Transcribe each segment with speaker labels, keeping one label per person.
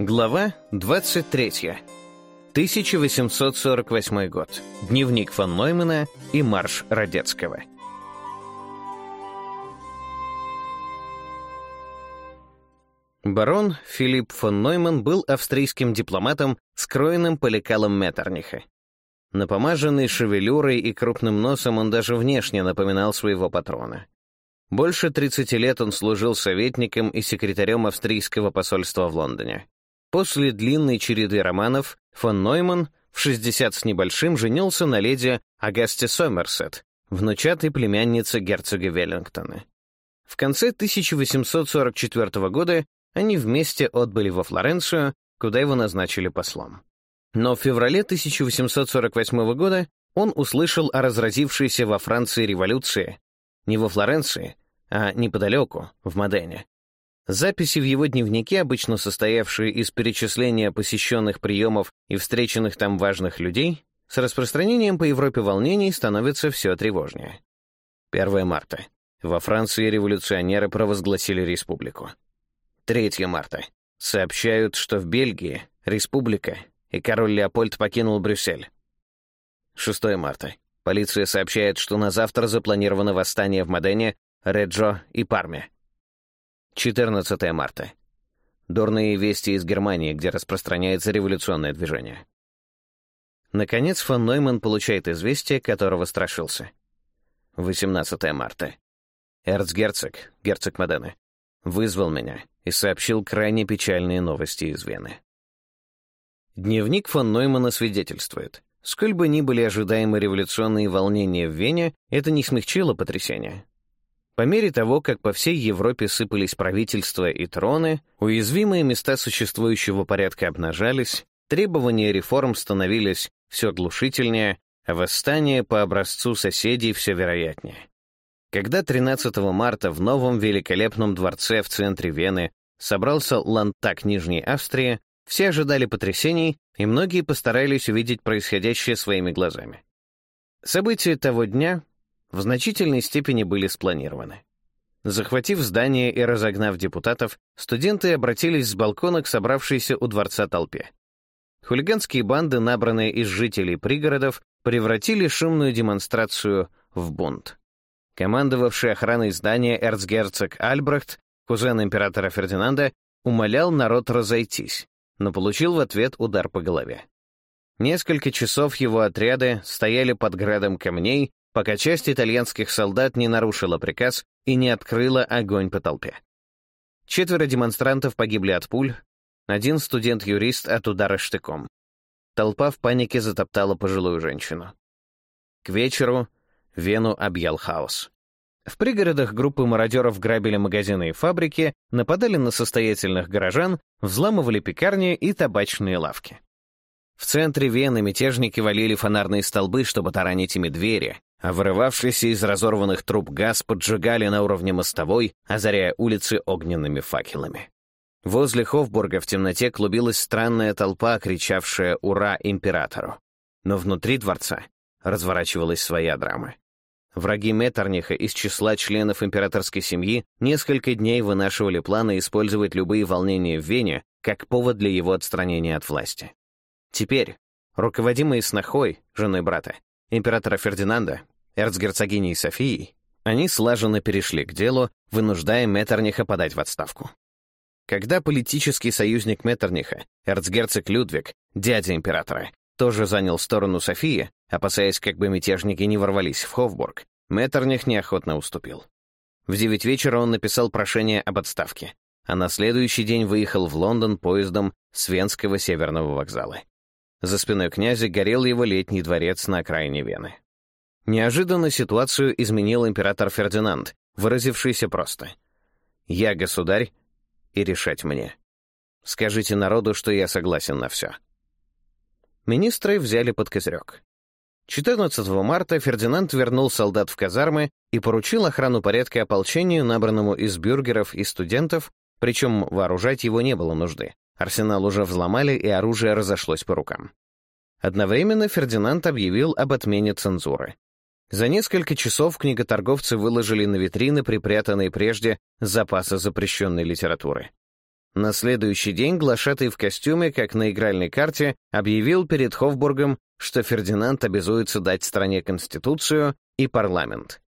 Speaker 1: Глава 23. 1848 год. Дневник фон Ноймана и марш Радецкого. Барон Филипп фон Нойман был австрийским дипломатом, скроенным поликалом лекалам Меттерниха. Напомаженный шевелюрой и крупным носом он даже внешне напоминал своего патрона. Больше 30 лет он служил советником и секретарем австрийского посольства в Лондоне. После длинной череды романов фон Нойман в 60 с небольшим женился на леди Агасте Сомерсет, внучатой племяннице герцога Веллингтона. В конце 1844 года они вместе отбыли во Флоренцию, куда его назначили послом. Но в феврале 1848 года он услышал о разразившейся во Франции революции. Не во Флоренции, а неподалеку, в Модене, Записи в его дневнике, обычно состоявшие из перечисления посещенных приемов и встреченных там важных людей, с распространением по Европе волнений становятся все тревожнее. 1 марта. Во Франции революционеры провозгласили республику. 3 марта. Сообщают, что в Бельгии республика, и король Леопольд покинул Брюссель. 6 марта. Полиция сообщает, что на завтра запланировано восстание в Модене, Реджо и Парме. 14 марта. Дурные вести из Германии, где распространяется революционное движение. Наконец фон Нойман получает известие, которого страшился. 18 марта. Эрцгерцог, герцог Модена, вызвал меня и сообщил крайне печальные новости из Вены. Дневник фон Ноймана свидетельствует. Сколь бы ни были ожидаемы революционные волнения в Вене, это не смягчило потрясения. По мере того, как по всей Европе сыпались правительства и троны, уязвимые места существующего порядка обнажались, требования реформ становились все глушительнее, а восстание по образцу соседей все вероятнее. Когда 13 марта в новом великолепном дворце в центре Вены собрался Лантак Нижней Австрии, все ожидали потрясений, и многие постарались увидеть происходящее своими глазами. События того дня в значительной степени были спланированы. Захватив здание и разогнав депутатов, студенты обратились с балкона к собравшейся у дворца толпе. Хулиганские банды, набранные из жителей пригородов, превратили шумную демонстрацию в бунт. Командовавший охраной здания эрцгерцог Альбрехт, кузен императора Фердинанда, умолял народ разойтись, но получил в ответ удар по голове. Несколько часов его отряды стояли под градом камней, пока часть итальянских солдат не нарушила приказ и не открыла огонь по толпе. Четверо демонстрантов погибли от пуль, один студент-юрист от удара штыком. Толпа в панике затоптала пожилую женщину. К вечеру Вену объял хаос. В пригородах группы мародеров грабили магазины и фабрики, нападали на состоятельных горожан, взламывали пекарни и табачные лавки. В центре Вены мятежники валили фонарные столбы, чтобы таранить ими двери, а вырывавшийся из разорванных труб газ поджигали на уровне мостовой, озаряя улицы огненными факелами. Возле Хофбурга в темноте клубилась странная толпа, кричавшая «Ура!» императору. Но внутри дворца разворачивалась своя драма. Враги Меттерниха из числа членов императорской семьи несколько дней вынашивали планы использовать любые волнения в Вене как повод для его отстранения от власти. Теперь, руководимые снохой, женой брата, императора Фердинанда, эрцгерцогини Софии, они слаженно перешли к делу, вынуждая Меттерниха подать в отставку. Когда политический союзник Меттерниха, эрцгерцог Людвиг, дядя императора, тоже занял сторону Софии, опасаясь, как бы мятежники не ворвались в Хофбург, Меттерних неохотно уступил. В девять вечера он написал прошение об отставке, а на следующий день выехал в Лондон поездом с Венского северного вокзала. За спиной князя горел его летний дворец на окраине Вены. Неожиданно ситуацию изменил император Фердинанд, выразившийся просто. «Я государь, и решать мне. Скажите народу, что я согласен на все». Министры взяли под козырек. 14 марта Фердинанд вернул солдат в казармы и поручил охрану порядка ополчению, набранному из бюргеров и студентов, причем вооружать его не было нужды. Арсенал уже взломали, и оружие разошлось по рукам. Одновременно Фердинанд объявил об отмене цензуры. За несколько часов книготорговцы выложили на витрины припрятанные прежде запасы запрещенной литературы. На следующий день глашатый в костюме, как на игральной карте, объявил перед Хофбургом, что Фердинанд обязуется дать стране конституцию и парламент.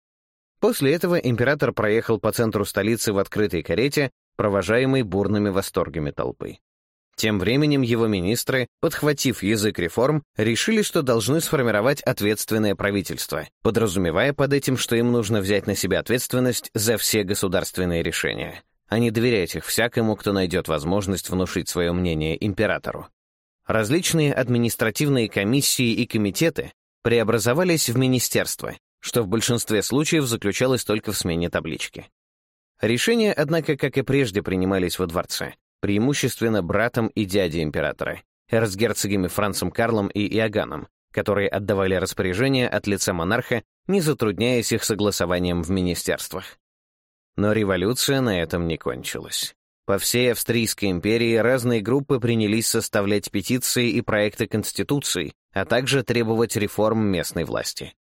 Speaker 1: После этого император проехал по центру столицы в открытой карете, провожаемой бурными восторгами толпы. Тем временем его министры, подхватив язык реформ, решили, что должны сформировать ответственное правительство, подразумевая под этим, что им нужно взять на себя ответственность за все государственные решения, а не доверять их всякому, кто найдет возможность внушить свое мнение императору. Различные административные комиссии и комитеты преобразовались в министерства, что в большинстве случаев заключалось только в смене таблички. Решения, однако, как и прежде, принимались во дворце, преимущественно братом и дядей императора, эрцгерцогами Францем Карлом и Иоганном, которые отдавали распоряжения от лица монарха, не затрудняясь их согласованием в министерствах. Но революция на этом не кончилась. По всей Австрийской империи разные группы принялись составлять петиции и проекты конституций, а также требовать реформ местной власти.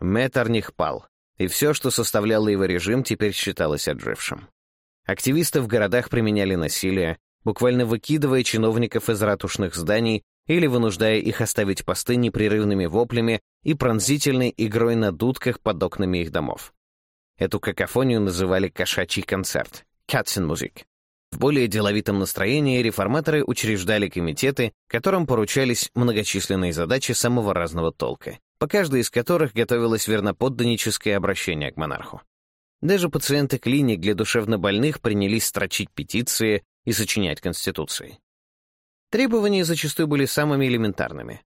Speaker 1: Меттерних пал, и все, что составляло его режим, теперь считалось отжившим. Активисты в городах применяли насилие, буквально выкидывая чиновников из ратушных зданий или вынуждая их оставить посты непрерывными воплями и пронзительной игрой на дудках под окнами их домов. Эту какофонию называли «кошачий концерт» — «катсенмузик». В более деловитом настроении реформаторы учреждали комитеты, которым поручались многочисленные задачи самого разного толка, по каждой из которых готовилось верноподданническое обращение к монарху. Даже пациенты клиник для душевнобольных принялись строчить петиции и сочинять конституции. Требования зачастую были самыми элементарными.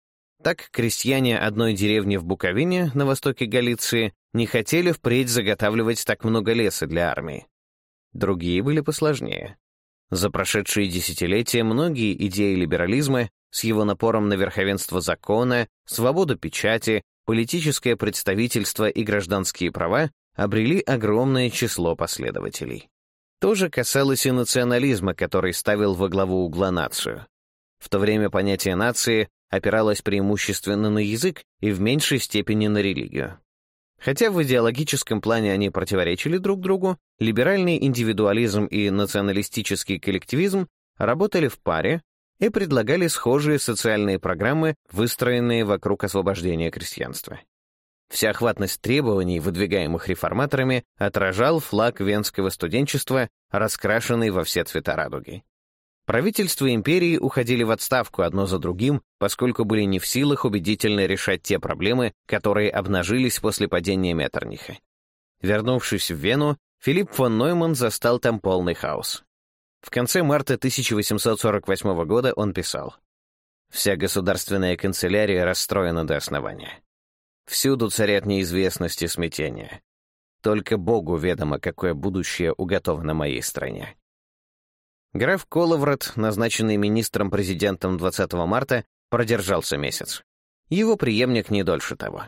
Speaker 1: Так, крестьяне одной деревни в Буковине, на востоке Галиции, не хотели впредь заготавливать так много леса для армии. Другие были посложнее. За прошедшие десятилетия многие идеи либерализма с его напором на верховенство закона, свободу печати, политическое представительство и гражданские права обрели огромное число последователей. То же касалось и национализма, который ставил во главу угла нацию. В то время понятие нации опиралось преимущественно на язык и в меньшей степени на религию. Хотя в идеологическом плане они противоречили друг другу, либеральный индивидуализм и националистический коллективизм работали в паре и предлагали схожие социальные программы, выстроенные вокруг освобождения крестьянства. Всеохватность требований, выдвигаемых реформаторами, отражал флаг венского студенчества, раскрашенный во все цвета радуги. Правительства империи уходили в отставку одно за другим, поскольку были не в силах убедительно решать те проблемы, которые обнажились после падения Меттерниха. Вернувшись в Вену, Филипп фон Нойман застал там полный хаос. В конце марта 1848 года он писал «Вся государственная канцелярия расстроена до основания. Всюду царят неизвестности и смятения. Только Богу ведомо, какое будущее уготовано моей стране. Граф Коловрат, назначенный министром-президентом 20 марта, продержался месяц. Его преемник не дольше того.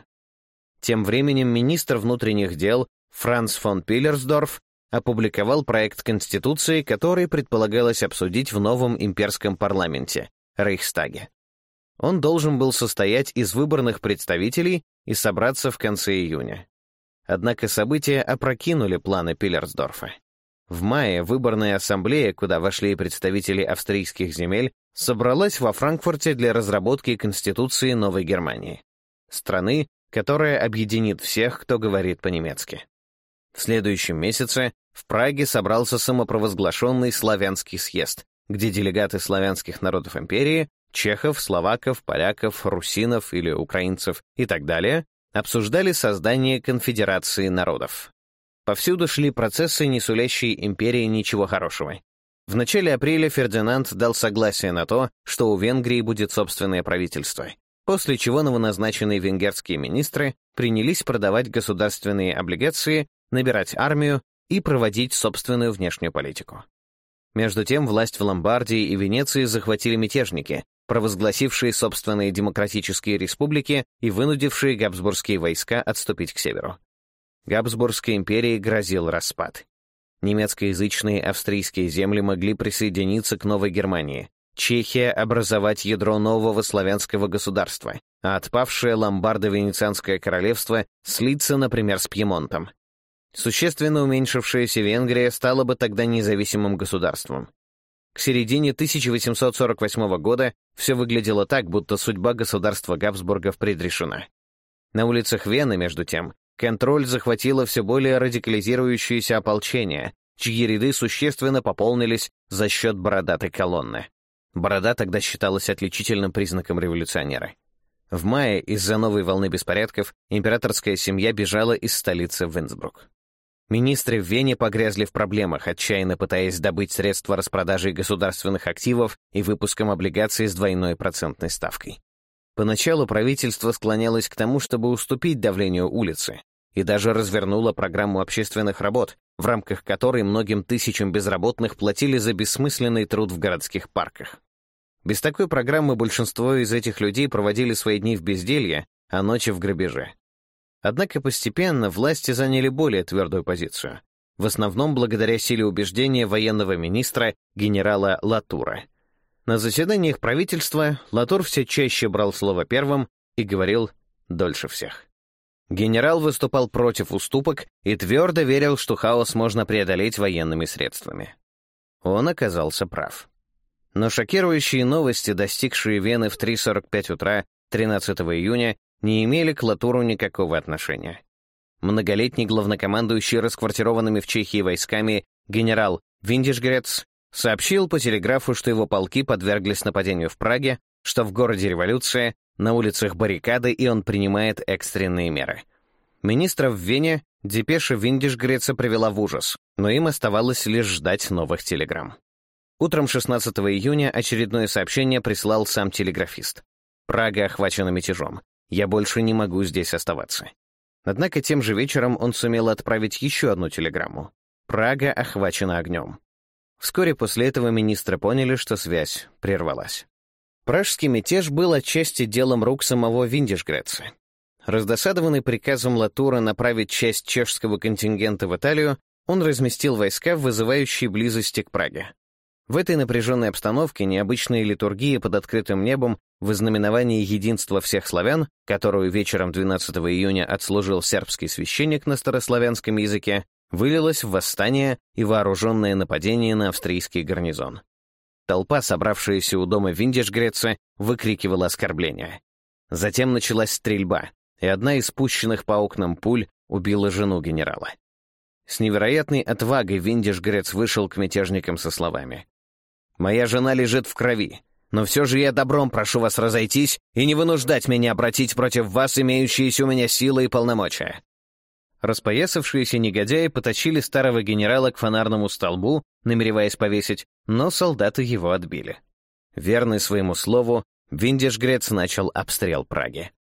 Speaker 1: Тем временем министр внутренних дел Франц фон Пиллерсдорф опубликовал проект Конституции, который предполагалось обсудить в новом имперском парламенте — Рейхстаге. Он должен был состоять из выборных представителей и собраться в конце июня. Однако события опрокинули планы Пиллерсдорфа. В мае выборная ассамблея, куда вошли представители австрийских земель, собралась во Франкфурте для разработки Конституции Новой Германии, страны, которая объединит всех, кто говорит по-немецки. В следующем месяце в Праге собрался самопровозглашенный Славянский съезд, где делегаты славянских народов империи чехов, словаков, поляков, русинов или украинцев и так далее, обсуждали создание конфедерации народов. Повсюду шли процессы, не сулящие империи ничего хорошего. В начале апреля Фердинанд дал согласие на то, что у Венгрии будет собственное правительство, после чего новоназначенные венгерские министры принялись продавать государственные облигации, набирать армию и проводить собственную внешнюю политику. Между тем, власть в Ломбардии и Венеции захватили мятежники, провозгласившие собственные демократические республики и вынудившие габсбургские войска отступить к северу. Габсбургской империи грозил распад. Немецкоязычные австрийские земли могли присоединиться к Новой Германии, Чехия образовать ядро нового славянского государства, а отпавшее ломбардо-венецианское королевство слиться, например, с Пьемонтом. Существенно уменьшившаяся Венгрия стала бы тогда независимым государством. К середине 1848 года все выглядело так, будто судьба государства Габсбургов предрешена. На улицах Вены, между тем, контроль захватило все более радикализирующееся ополчение, чьи ряды существенно пополнились за счет бородатой колонны. Борода тогда считалась отличительным признаком революционера. В мае из-за новой волны беспорядков императорская семья бежала из столицы в Инсбрук. Министры в Вене погрязли в проблемах, отчаянно пытаясь добыть средства распродажи государственных активов и выпуском облигаций с двойной процентной ставкой. Поначалу правительство склонялось к тому, чтобы уступить давлению улицы, и даже развернуло программу общественных работ, в рамках которой многим тысячам безработных платили за бессмысленный труд в городских парках. Без такой программы большинство из этих людей проводили свои дни в безделье, а ночи в грабеже. Однако постепенно власти заняли более твердую позицию, в основном благодаря силе убеждения военного министра генерала Латура. На заседаниях правительства Латур все чаще брал слово первым и говорил дольше всех. Генерал выступал против уступок и твердо верил, что хаос можно преодолеть военными средствами. Он оказался прав. Но шокирующие новости, достигшие Вены в 3.45 утра 13 июня, не имели к Латуру никакого отношения. Многолетний главнокомандующий расквартированными в Чехии войсками генерал Виндишгрец сообщил по телеграфу, что его полки подверглись нападению в Праге, что в городе революция, на улицах баррикады, и он принимает экстренные меры. Министра в Вене депеша Виндишгреца привела в ужас, но им оставалось лишь ждать новых телеграмм. Утром 16 июня очередное сообщение прислал сам телеграфист. Прага охвачена мятежом. Я больше не могу здесь оставаться. Однако тем же вечером он сумел отправить еще одну телеграмму. Прага охвачена огнем. Вскоре после этого министры поняли, что связь прервалась. Пражский мятеж был отчасти делом рук самого Виндишгреца. Раздосадованный приказом Латура направить часть чешского контингента в Италию, он разместил войска в вызывающей близости к Праге. В этой напряженной обстановке необычная литургия под открытым небом в знаменовании единства всех славян, которую вечером 12 июня отслужил сербский священник на старославянском языке, вылилась в восстание и вооруженное нападение на австрийский гарнизон. Толпа, собравшаяся у дома Виндишгреца, выкрикивала оскорбления. Затем началась стрельба, и одна из спущенных по окнам пуль убила жену генерала. С невероятной отвагой Виндишгрец вышел к мятежникам со словами Моя жена лежит в крови. Но все же я добром прошу вас разойтись и не вынуждать меня обратить против вас имеющиеся у меня силы и полномочия». Распоясавшиеся негодяи потащили старого генерала к фонарному столбу, намереваясь повесить, но солдаты его отбили. Верный своему слову, Виндишгрец начал обстрел Праги.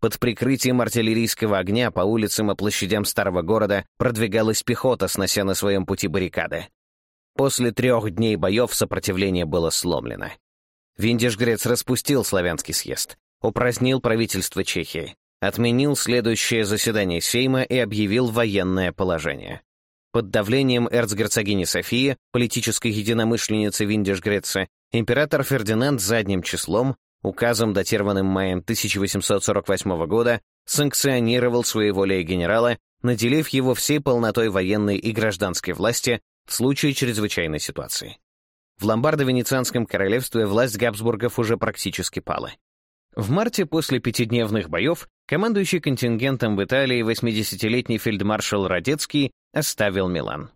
Speaker 1: Под прикрытием артиллерийского огня по улицам и площадям старого города продвигалась пехота, снося на своем пути баррикады. После трех дней боев сопротивление было сломлено. Виндишгрец распустил славянский съезд, упразднил правительство Чехии, отменил следующее заседание Сейма и объявил военное положение. Под давлением эрцгерцогини Софии, политической единомышленницы Виндиш-Греции, император Фердинанд задним числом, указом, датированным маем 1848 года, санкционировал своего лей генерала, наделив его всей полнотой военной и гражданской власти в случае чрезвычайной ситуации. В ломбардо-венецианском королевстве власть Габсбургов уже практически пала. В марте после пятидневных боев командующий контингентом в Италии 80-летний фельдмаршал Радецкий оставил Милан.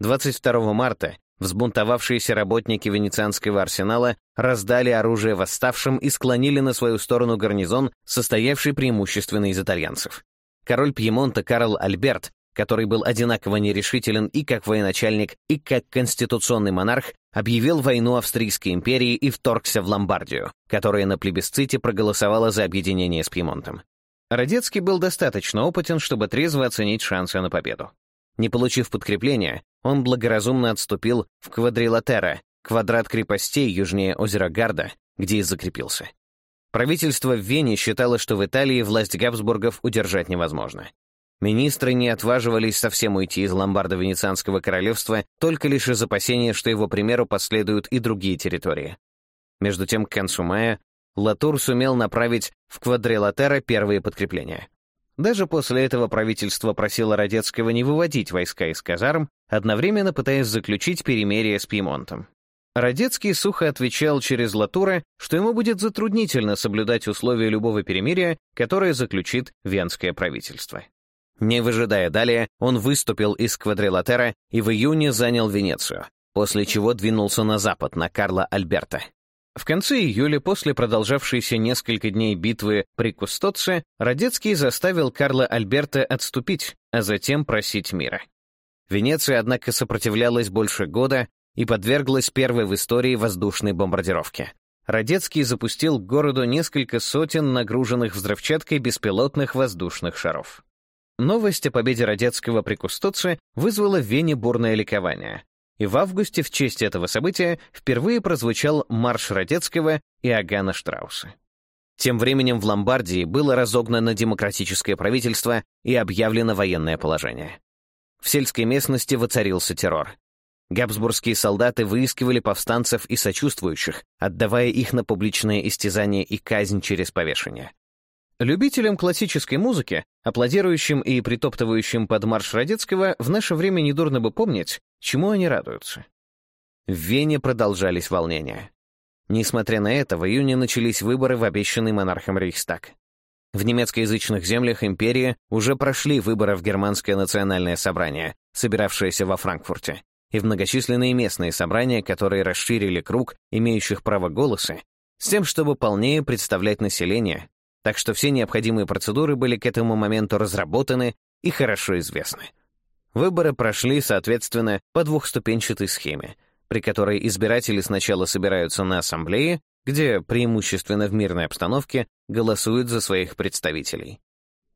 Speaker 1: 22 марта взбунтовавшиеся работники венецианского арсенала раздали оружие восставшим и склонили на свою сторону гарнизон, состоявший преимущественно из итальянцев. Король Пьемонта Карл Альберт который был одинаково нерешителен и как военачальник, и как конституционный монарх, объявил войну Австрийской империи и вторгся в Ломбардию, которая на плебисците проголосовала за объединение с Пьемонтом. Радецкий был достаточно опытен, чтобы трезво оценить шансы на победу. Не получив подкрепления, он благоразумно отступил в Квадрилатера, квадрат крепостей южнее озера Гарда, где и закрепился. Правительство в Вене считало, что в Италии власть Габсбургов удержать невозможно. Министры не отваживались совсем уйти из ломбарда Венецианского королевства только лишь из опасения, что его примеру последуют и другие территории. Между тем, к концу мая Латур сумел направить в Квадрилатера первые подкрепления. Даже после этого правительство просило Родецкого не выводить войска из казарм, одновременно пытаясь заключить перемирие с Пьемонтом. Родецкий сухо отвечал через Латура, что ему будет затруднительно соблюдать условия любого перемирия, которое заключит венское правительство. Не выжидая далее, он выступил из квадрилатера и в июне занял Венецию, после чего двинулся на запад, на Карла Альберта. В конце июля, после продолжавшейся несколько дней битвы при Кустоце, Радецкий заставил Карла Альберта отступить, а затем просить мира. Венеция, однако, сопротивлялась больше года и подверглась первой в истории воздушной бомбардировке. Радецкий запустил к городу несколько сотен нагруженных взрывчаткой беспилотных воздушных шаров. Новость о победе Родецкого при Кустоце вызвала в Вене бурное ликование. И в августе в честь этого события впервые прозвучал марш Родецкого и Агана Штрауса. Тем временем в Ломбардии было разогнано демократическое правительство и объявлено военное положение. В сельской местности воцарился террор. Габсбургские солдаты выискивали повстанцев и сочувствующих, отдавая их на публичное истязание и казнь через повешение. Любителям классической музыки, аплодирующим и притоптывающим под марш Родецкого, в наше время недурно бы помнить, чему они радуются. В Вене продолжались волнения. Несмотря на это, в июне начались выборы в обещанный монархом Рейхстаг. В немецкоязычных землях империи уже прошли выборы в Германское национальное собрание, собиравшееся во Франкфурте, и в многочисленные местные собрания, которые расширили круг имеющих право голоса, с тем, чтобы полнее представлять население так что все необходимые процедуры были к этому моменту разработаны и хорошо известны. Выборы прошли, соответственно, по двухступенчатой схеме, при которой избиратели сначала собираются на ассамблее, где, преимущественно в мирной обстановке, голосуют за своих представителей.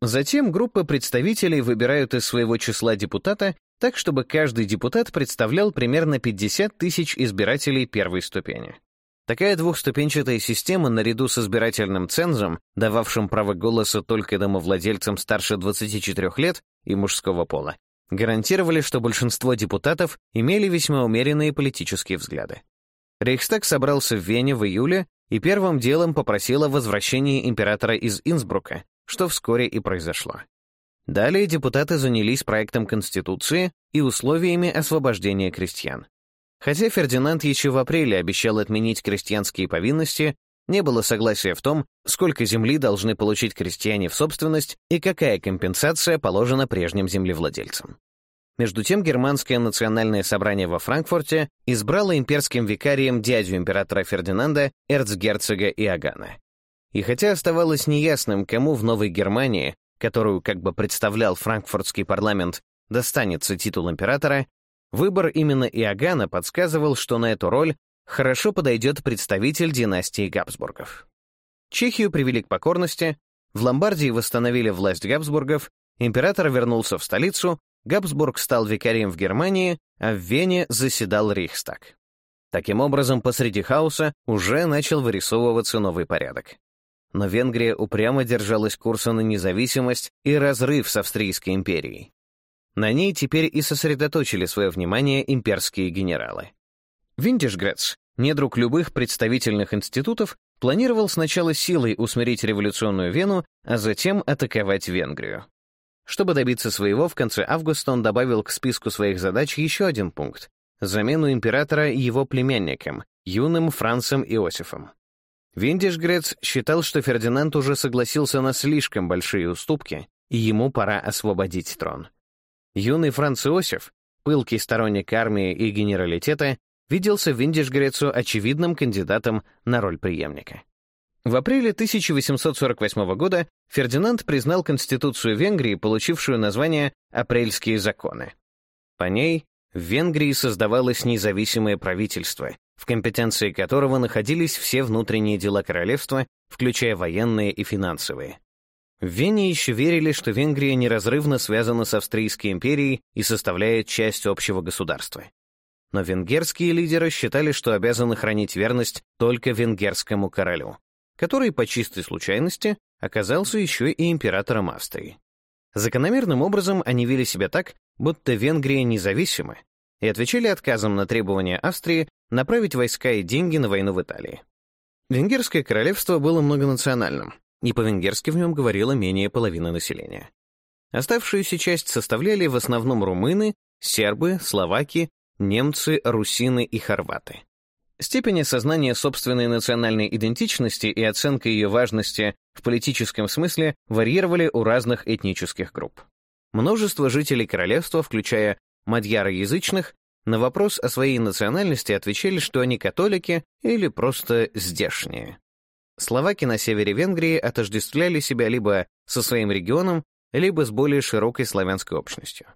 Speaker 1: Затем группа представителей выбирают из своего числа депутата так, чтобы каждый депутат представлял примерно 50 тысяч избирателей первой ступени. Такая двухступенчатая система, наряду с избирательным цензом, дававшим право голоса только домовладельцам старше 24 лет и мужского пола, гарантировали, что большинство депутатов имели весьма умеренные политические взгляды. Рейхстаг собрался в Вене в июле и первым делом попросил о возвращении императора из Инсбрука, что вскоре и произошло. Далее депутаты занялись проектом Конституции и условиями освобождения крестьян. Хотя Фердинанд еще в апреле обещал отменить крестьянские повинности, не было согласия в том, сколько земли должны получить крестьяне в собственность и какая компенсация положена прежним землевладельцам. Между тем, Германское национальное собрание во Франкфурте избрало имперским викарием дядю императора Фердинанда, эрцгерцога Иоганна. И хотя оставалось неясным, кому в Новой Германии, которую как бы представлял франкфуртский парламент, достанется титул императора, Выбор именно Иоганна подсказывал, что на эту роль хорошо подойдет представитель династии Габсбургов. Чехию привели к покорности, в Ломбардии восстановили власть Габсбургов, император вернулся в столицу, Габсбург стал викарием в Германии, а в Вене заседал Рейхстаг. Таким образом, посреди хаоса уже начал вырисовываться новый порядок. Но Венгрия упрямо держалась курса на независимость и разрыв с Австрийской империей. На ней теперь и сосредоточили свое внимание имперские генералы. Винтишгрец, недруг любых представительных институтов, планировал сначала силой усмирить революционную Вену, а затем атаковать Венгрию. Чтобы добиться своего, в конце августа он добавил к списку своих задач еще один пункт — замену императора его племянником, юным Францем Иосифом. Виндишгрец считал, что Фердинанд уже согласился на слишком большие уступки, и ему пора освободить трон. Юный Франц Иосиф, пылкий сторонник армии и генералитета, виделся Виндишгрецу очевидным кандидатом на роль преемника. В апреле 1848 года Фердинанд признал Конституцию Венгрии, получившую название «Апрельские законы». По ней в Венгрии создавалось независимое правительство, в компетенции которого находились все внутренние дела королевства, включая военные и финансовые. В Вене еще верили, что Венгрия неразрывно связана с Австрийской империей и составляет часть общего государства. Но венгерские лидеры считали, что обязаны хранить верность только венгерскому королю, который по чистой случайности оказался еще и императором Австрии. Закономерным образом они вели себя так, будто Венгрия независима, и отвечали отказом на требования Австрии направить войска и деньги на войну в Италии. Венгерское королевство было многонациональным, и по-венгерски в нем говорило менее половины населения. Оставшуюся часть составляли в основном румыны, сербы, словаки, немцы, русины и хорваты. Степень осознания собственной национальной идентичности и оценка ее важности в политическом смысле варьировали у разных этнических групп. Множество жителей королевства, включая мадьяроязычных, на вопрос о своей национальности отвечали, что они католики или просто «здешние». Словаки на севере Венгрии отождествляли себя либо со своим регионом, либо с более широкой славянской общностью.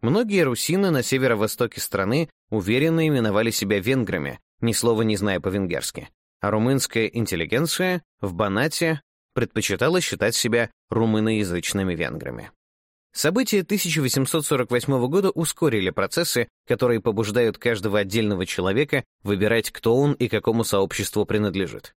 Speaker 1: Многие русины на северо-востоке страны уверенно именовали себя венграми, ни слова не зная по-венгерски, а румынская интеллигенция в Банате предпочитала считать себя румыноязычными венграми. События 1848 года ускорили процессы, которые побуждают каждого отдельного человека выбирать, кто он и какому сообществу принадлежит.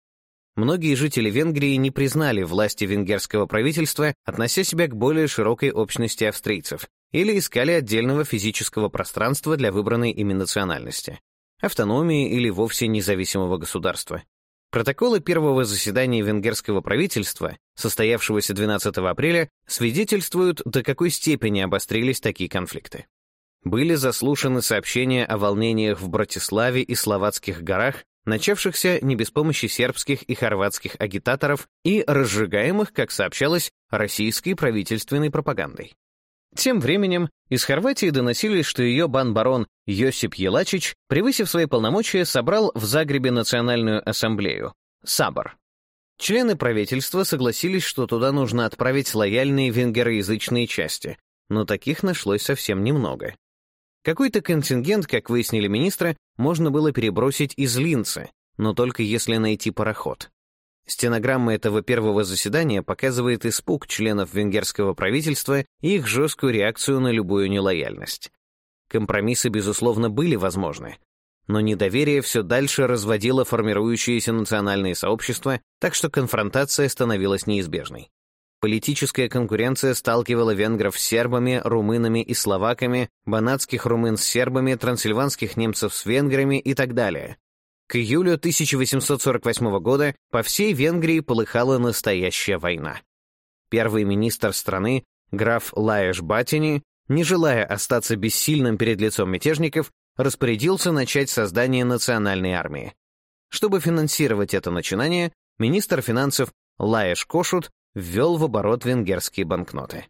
Speaker 1: Многие жители Венгрии не признали власти венгерского правительства, относя себя к более широкой общности австрийцев, или искали отдельного физического пространства для выбранной ими национальности, автономии или вовсе независимого государства. Протоколы первого заседания венгерского правительства, состоявшегося 12 апреля, свидетельствуют, до какой степени обострились такие конфликты. Были заслушаны сообщения о волнениях в Братиславе и Словацких горах начавшихся не без помощи сербских и хорватских агитаторов и разжигаемых, как сообщалось, российской правительственной пропагандой. Тем временем из Хорватии доносились, что ее бан-барон Йосип Елачич, превысив свои полномочия, собрал в Загребе Национальную ассамблею — Сабор. Члены правительства согласились, что туда нужно отправить лояльные венгероязычные части, но таких нашлось совсем немного. Какой-то контингент, как выяснили министры, можно было перебросить из Линца, но только если найти пароход. Стенограмма этого первого заседания показывает испуг членов венгерского правительства и их жесткую реакцию на любую нелояльность. Компромиссы, безусловно, были возможны, но недоверие все дальше разводило формирующиеся национальные сообщества, так что конфронтация становилась неизбежной. Политическая конкуренция сталкивала венгров с сербами, румынами и словаками, банатских румын с сербами, трансильванских немцев с венграми и так далее. К июлю 1848 года по всей Венгрии полыхала настоящая война. Первый министр страны, граф Лаеш Батини, не желая остаться бессильным перед лицом мятежников, распорядился начать создание национальной армии. Чтобы финансировать это начинание, министр финансов Лаеш Кошут ввел в оборот венгерские банкноты.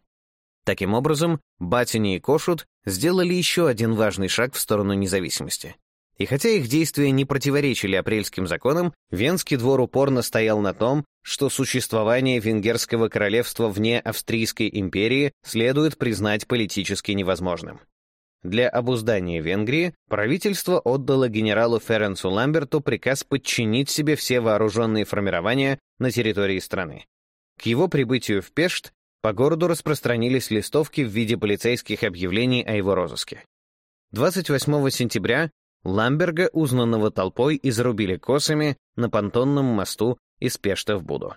Speaker 1: Таким образом, Батини и Кошут сделали еще один важный шаг в сторону независимости. И хотя их действия не противоречили апрельским законам, Венский двор упорно стоял на том, что существование венгерского королевства вне Австрийской империи следует признать политически невозможным. Для обуздания Венгрии правительство отдало генералу Ференсу Ламберту приказ подчинить себе все вооруженные формирования на территории страны. К его прибытию в Пешт по городу распространились листовки в виде полицейских объявлений о его розыске. 28 сентября Ламберга, узнанного толпой, изрубили косами на понтонном мосту из Пешта в Буду.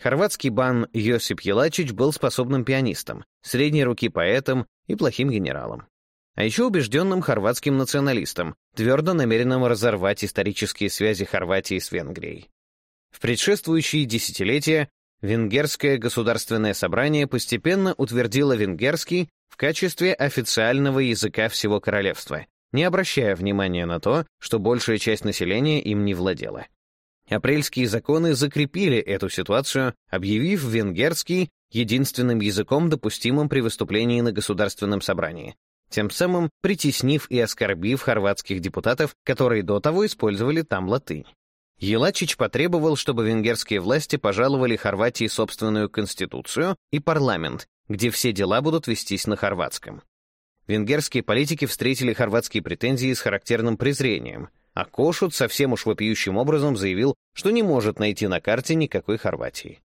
Speaker 1: Хорватский бан Йосип Елачич был способным пианистом, средней руки поэтом и плохим генералом. А еще убежденным хорватским националистом, твердо намеренным разорвать исторические связи Хорватии с Венгрией. В предшествующие десятилетия Венгерское государственное собрание постепенно утвердило венгерский в качестве официального языка всего королевства, не обращая внимания на то, что большая часть населения им не владела. Апрельские законы закрепили эту ситуацию, объявив венгерский единственным языком, допустимым при выступлении на государственном собрании, тем самым притеснив и оскорбив хорватских депутатов, которые до того использовали там латынь. Елачич потребовал, чтобы венгерские власти пожаловали Хорватии собственную конституцию и парламент, где все дела будут вестись на хорватском. Венгерские политики встретили хорватские претензии с характерным презрением, а Кошут совсем уж вопиющим образом заявил, что не может найти на карте никакой Хорватии.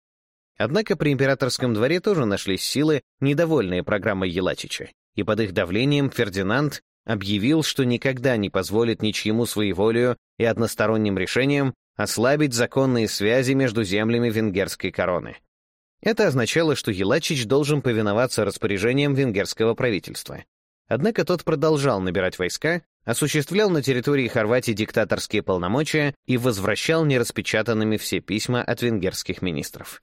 Speaker 1: Однако при императорском дворе тоже нашлись силы, недовольные программой Елачича, и под их давлением Фердинанд объявил, что никогда не позволит ничьему своеволию и односторонним решениям ослабить законные связи между землями венгерской короны. Это означало, что Елачич должен повиноваться распоряжениям венгерского правительства. Однако тот продолжал набирать войска, осуществлял на территории Хорватии диктаторские полномочия и возвращал нераспечатанными все письма от венгерских министров.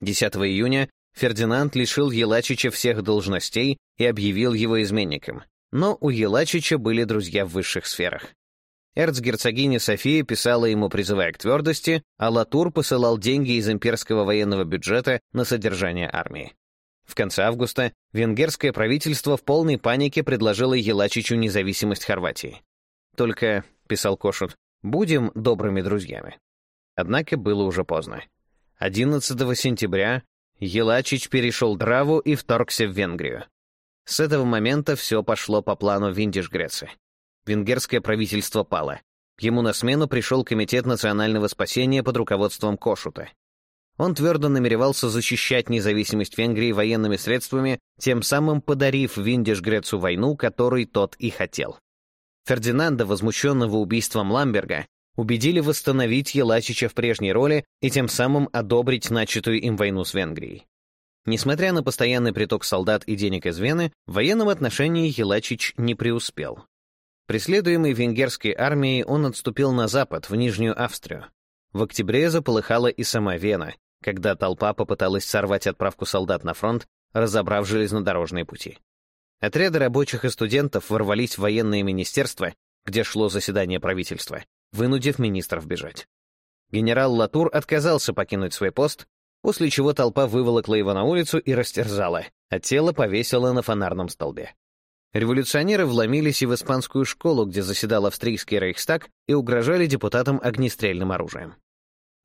Speaker 1: 10 июня Фердинанд лишил Елачича всех должностей и объявил его изменником, но у Елачича были друзья в высших сферах. Эрцгерцогиня София писала ему, призывая к твердости, а Латур посылал деньги из имперского военного бюджета на содержание армии. В конце августа венгерское правительство в полной панике предложило Елачичу независимость Хорватии. «Только», — писал Кошут, — «будем добрыми друзьями». Однако было уже поздно. 11 сентября Елачич перешел Драву и вторгся в Венгрию. С этого момента все пошло по плану Виндиш-Греции. Венгерское правительство пало. Ему на смену пришел Комитет национального спасения под руководством Кошута. Он твердо намеревался защищать независимость Венгрии военными средствами, тем самым подарив Виндиш-Грецу войну, которой тот и хотел. Фердинанда, возмущенного убийством Ламберга, убедили восстановить Елачича в прежней роли и тем самым одобрить начатую им войну с Венгрией. Несмотря на постоянный приток солдат и денег из Вены, в военном отношении Елачич не преуспел. Преследуемый венгерской армией, он отступил на запад, в Нижнюю Австрию. В октябре заполыхала и сама Вена, когда толпа попыталась сорвать отправку солдат на фронт, разобрав железнодорожные пути. Отряды рабочих и студентов ворвались в военное министерство, где шло заседание правительства, вынудив министров бежать. Генерал Латур отказался покинуть свой пост после чего толпа выволокла его на улицу и растерзала, а тело повесило на фонарном столбе. Революционеры вломились и в испанскую школу, где заседал австрийский Рейхстаг, и угрожали депутатам огнестрельным оружием.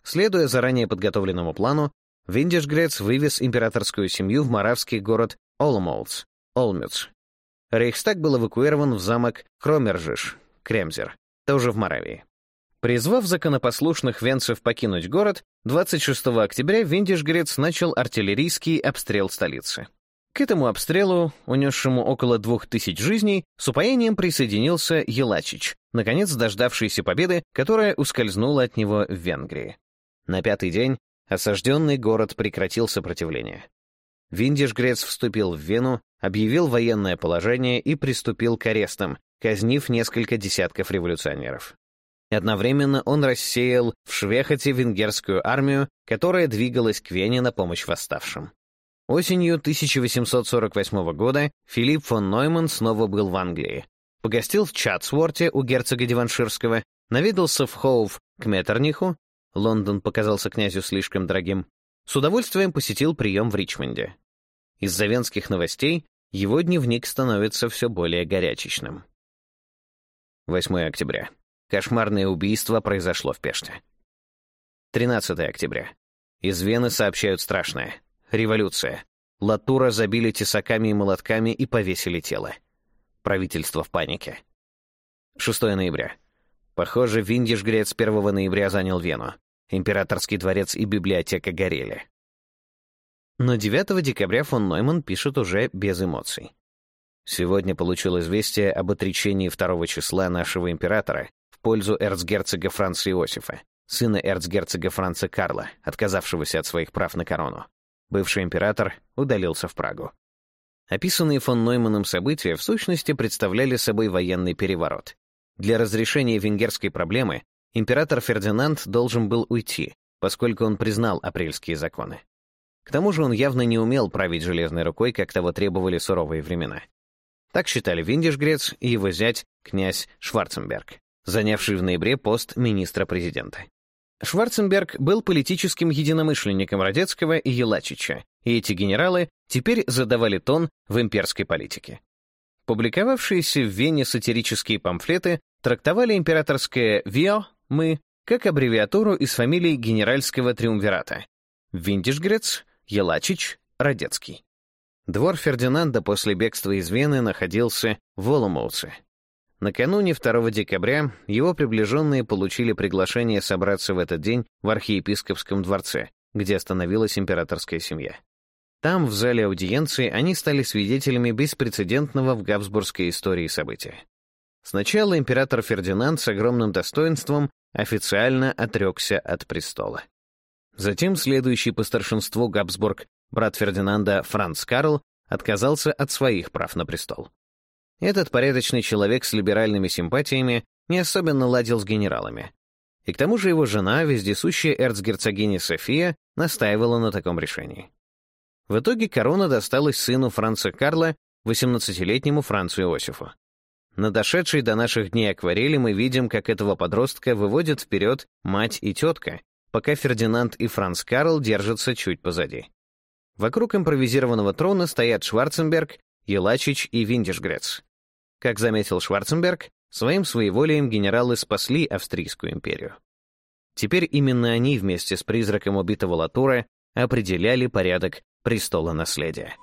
Speaker 1: Следуя заранее подготовленному плану, Виндишгрец вывез императорскую семью в маравский город Олмолц, Олмюц. Рейхстаг был эвакуирован в замок Кромержиш, Кремзер, тоже в Моравии. Призвав законопослушных венцев покинуть город, 26 октября Виндишгрец начал артиллерийский обстрел столицы. К этому обстрелу, унесшему около двух тысяч жизней, с упоением присоединился Елачич, наконец дождавшийся победы, которая ускользнула от него в Венгрии. На пятый день осажденный город прекратил сопротивление. Виндишгрец вступил в Вену, объявил военное положение и приступил к арестам, казнив несколько десятков революционеров и одновременно он рассеял в Швехоте венгерскую армию, которая двигалась к Вене на помощь восставшим. Осенью 1848 года Филипп фон Нойман снова был в Англии. Погостил в Чатсворте у герцога Диванширского, наведался в Хоув к Меттерниху, Лондон показался князю слишком дорогим, с удовольствием посетил прием в Ричмонде. Из-за венских новостей его дневник становится все более горячечным. 8 октября. Кошмарное убийство произошло в Пеште. 13 октября. Из Вены сообщают страшное. Революция. Латура забили тесаками и молотками и повесили тело. Правительство в панике. 6 ноября. Похоже, Виндишгрет с 1 ноября занял Вену. Императорский дворец и библиотека горели. Но 9 декабря фон Нойман пишет уже без эмоций. «Сегодня получил известие об отречении второго числа нашего императора пользу эрцгерцога Франца Иосифа, сына эрцгерцога Франца Карла, отказавшегося от своих прав на корону. Бывший император удалился в Прагу. Описанные фон Нойманом события в сущности представляли собой военный переворот. Для разрешения венгерской проблемы император Фердинанд должен был уйти, поскольку он признал апрельские законы. К тому же он явно не умел править железной рукой, как того требовали суровые времена. Так считали Виндиш Грец и его зять, князь Шварценберг занявший в ноябре пост министра-президента. Шварценберг был политическим единомышленником Радецкого и Елачича, и эти генералы теперь задавали тон в имперской политике. Публиковавшиеся в Вене сатирические памфлеты трактовали императорское «вио» — «мы» как аббревиатуру из фамилий генеральского триумвирата — Виндишгрец, Елачич, Радецкий. Двор Фердинанда после бегства из Вены находился в Оломоуце, Накануне 2 декабря его приближенные получили приглашение собраться в этот день в архиепископском дворце, где остановилась императорская семья. Там, в зале аудиенции, они стали свидетелями беспрецедентного в габсбургской истории события. Сначала император Фердинанд с огромным достоинством официально отрекся от престола. Затем следующий по старшинству Габсбург, брат Фердинанда Франц Карл, отказался от своих прав на престол. Этот порядочный человек с либеральными симпатиями не особенно ладил с генералами. И к тому же его жена, вездесущая эрцгерцогиня София, настаивала на таком решении. В итоге корона досталась сыну Франца Карла, 18-летнему Францу Иосифу. На дошедшей до наших дней акварели мы видим, как этого подростка выводят вперед мать и тетка, пока Фердинанд и Франц Карл держатся чуть позади. Вокруг импровизированного трона стоят Шварценберг, Елачич и Виндишгрец. Как заметил Шварценберг, своим своеволием генералы спасли Австрийскую империю. Теперь именно они вместе с призраком убитого Латура определяли порядок престола наследия.